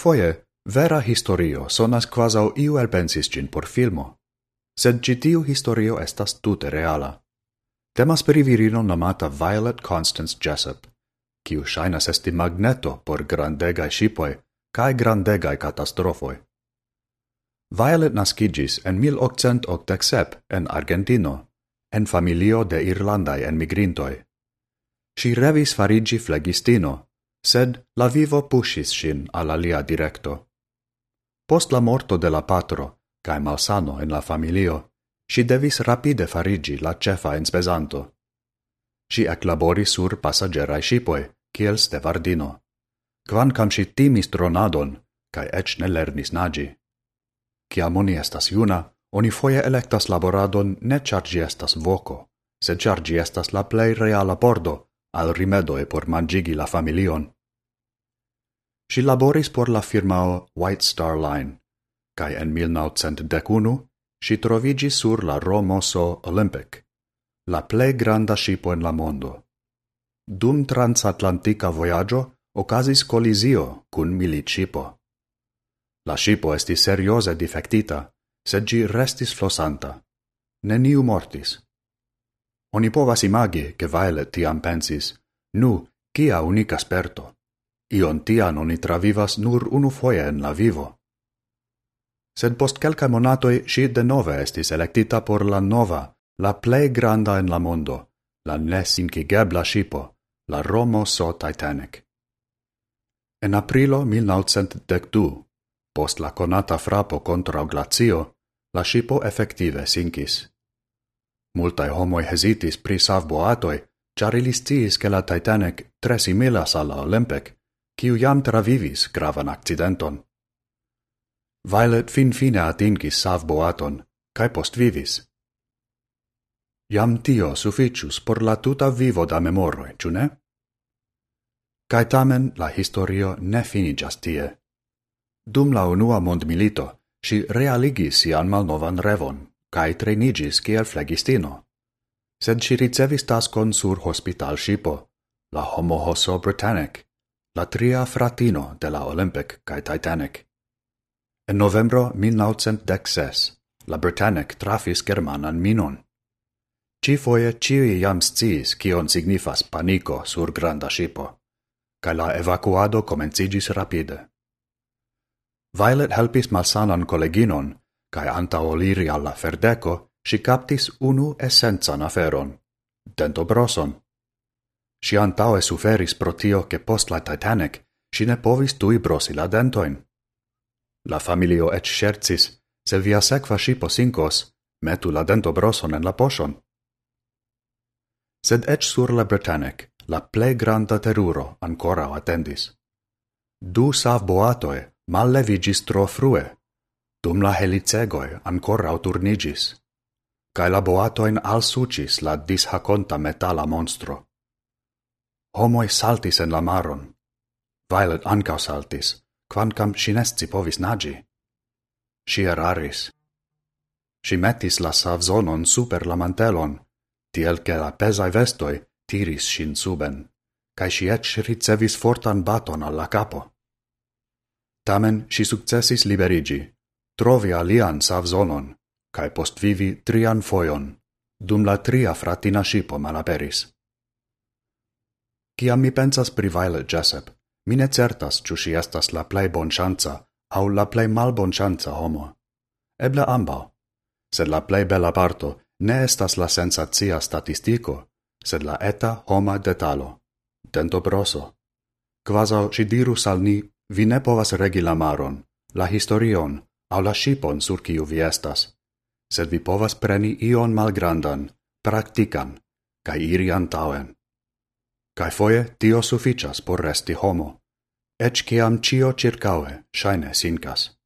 Foie, vera historio sonas quasau iu elpensis gin por filmo, sed citiu historio estas tute reala. Temas per virino nomata Violet Constance Jessup, kiu shainas esti magneto por grandegai shipoi cae grandegai catastrofoi. Violet nascigis en 1887 en Argentino, en familio de Irlandai en migrintoi. Si revis farigi flegistino, sed la vivo pushis sin al alia directo. Post la morto de la patro, cae malsano en la familio, si devis rapide farigi la cefa in spesanto. Si eclabori sur passagerae shipoi, kiel stevardino. Quancam si timis dronadon, cae ec ne lernis nagi. Ciam oni estas iuna, oni foie electas laboradon ne chargi estas voco, sed chargi estas la plei reala pordo al rimedoe por mangigi la familion. Si laboris por la firmao White Star Line, cae en 1911 si trovigi sur la Romoso Olympic, la plei granda shipo en la mondo. Dum transatlantica voyaggio ocasis colisio cun milicipo. shipo. La shipo esti seriose defectita, sed gi restis flosanta. Neniu mortis. Oni povas imagi, che Violet tiam pensis, nu, kia unica sperto. Ion tian oni travivas nur unu foie en la vivo. Sed post quelca monatoi si denove estis electita por la nova, la plei granda en la mondo, la nesinkigebla shipo, la Romo so Titanic. En aprilo 1912, post la conata frapo contra glazio, la shipo effective sinkis. Multae homoi hesitis pri savboatoi, char ilis sciis che la Titanic tre similas alla Olympic, kiu jam travivis gravan accidenton. Violet fin fine atingis savboaton, cae post vivis. Jam tio sufficius por la tuta vivo da memoroi, ciu ne? Cae tamen la historio ne finigas tie. Dum la unua mondmilito, si realigis sian malnovan revon, cae trenigis kiel flegistino. Sed si ricevis tascon sur hospital shipo, la homo hoso Britannic, la tria fratino de la Olympic cae Titanic. En novembro 1916, la Britannic trafis germanan minon. Ci foie ciui jam sciis kion signifas panico sur granda shipo, cae la evacuado comencigis rapide. Violet helpis malsanan colleginon, cae anta oliri alla ferdeco, si captis unu essenzan aferon, dentobroson. Si antaue suferis pro tio che post la Titanic si ne povis tui brosi la dentoin. La familio et scherzis, se via sequa shipo sincos, metu la dento broson en la poshon. Sed ec sur la Britannic, la ple granda teruro ancora attendis. Du sav boatoe mal levigis tro frue, dum la helicegoi ancora turnigis, cae la boatoin alsucis la dishaconta metala monstro. Homoi saltis en la maron. Violet ancau saltis, quancam scinesci povis nagi. Si eraris. Si metis la savzonon super la mantelon, tiel che la pesai vestoi tiris sin suben, cae si ec ricevis fortan baton alla capo. Tamen si successis liberigi, trovi alian savzonon, cae postvivi trian foion, dum la tria fratina scipo malaperis. Ciam mi pensas pri Violet Jessup, mi ne certas ciu si estas la plei bonŝanca au la plei malbonŝanca homo. Eble ambau. Sed la plei bella parto ne estas la sensacia statistico, sed la eta homa detalo. Dentobroso. Quasau ci dirus al ni, vi ne povas regi la maron, la historion, au la shipon sur kiu vi estas, sed vi povas preni ion malgrandan, practican, cae iri antauen cae foie tio sufficias por resti homo, ec ciam cio circaue shaine sincas.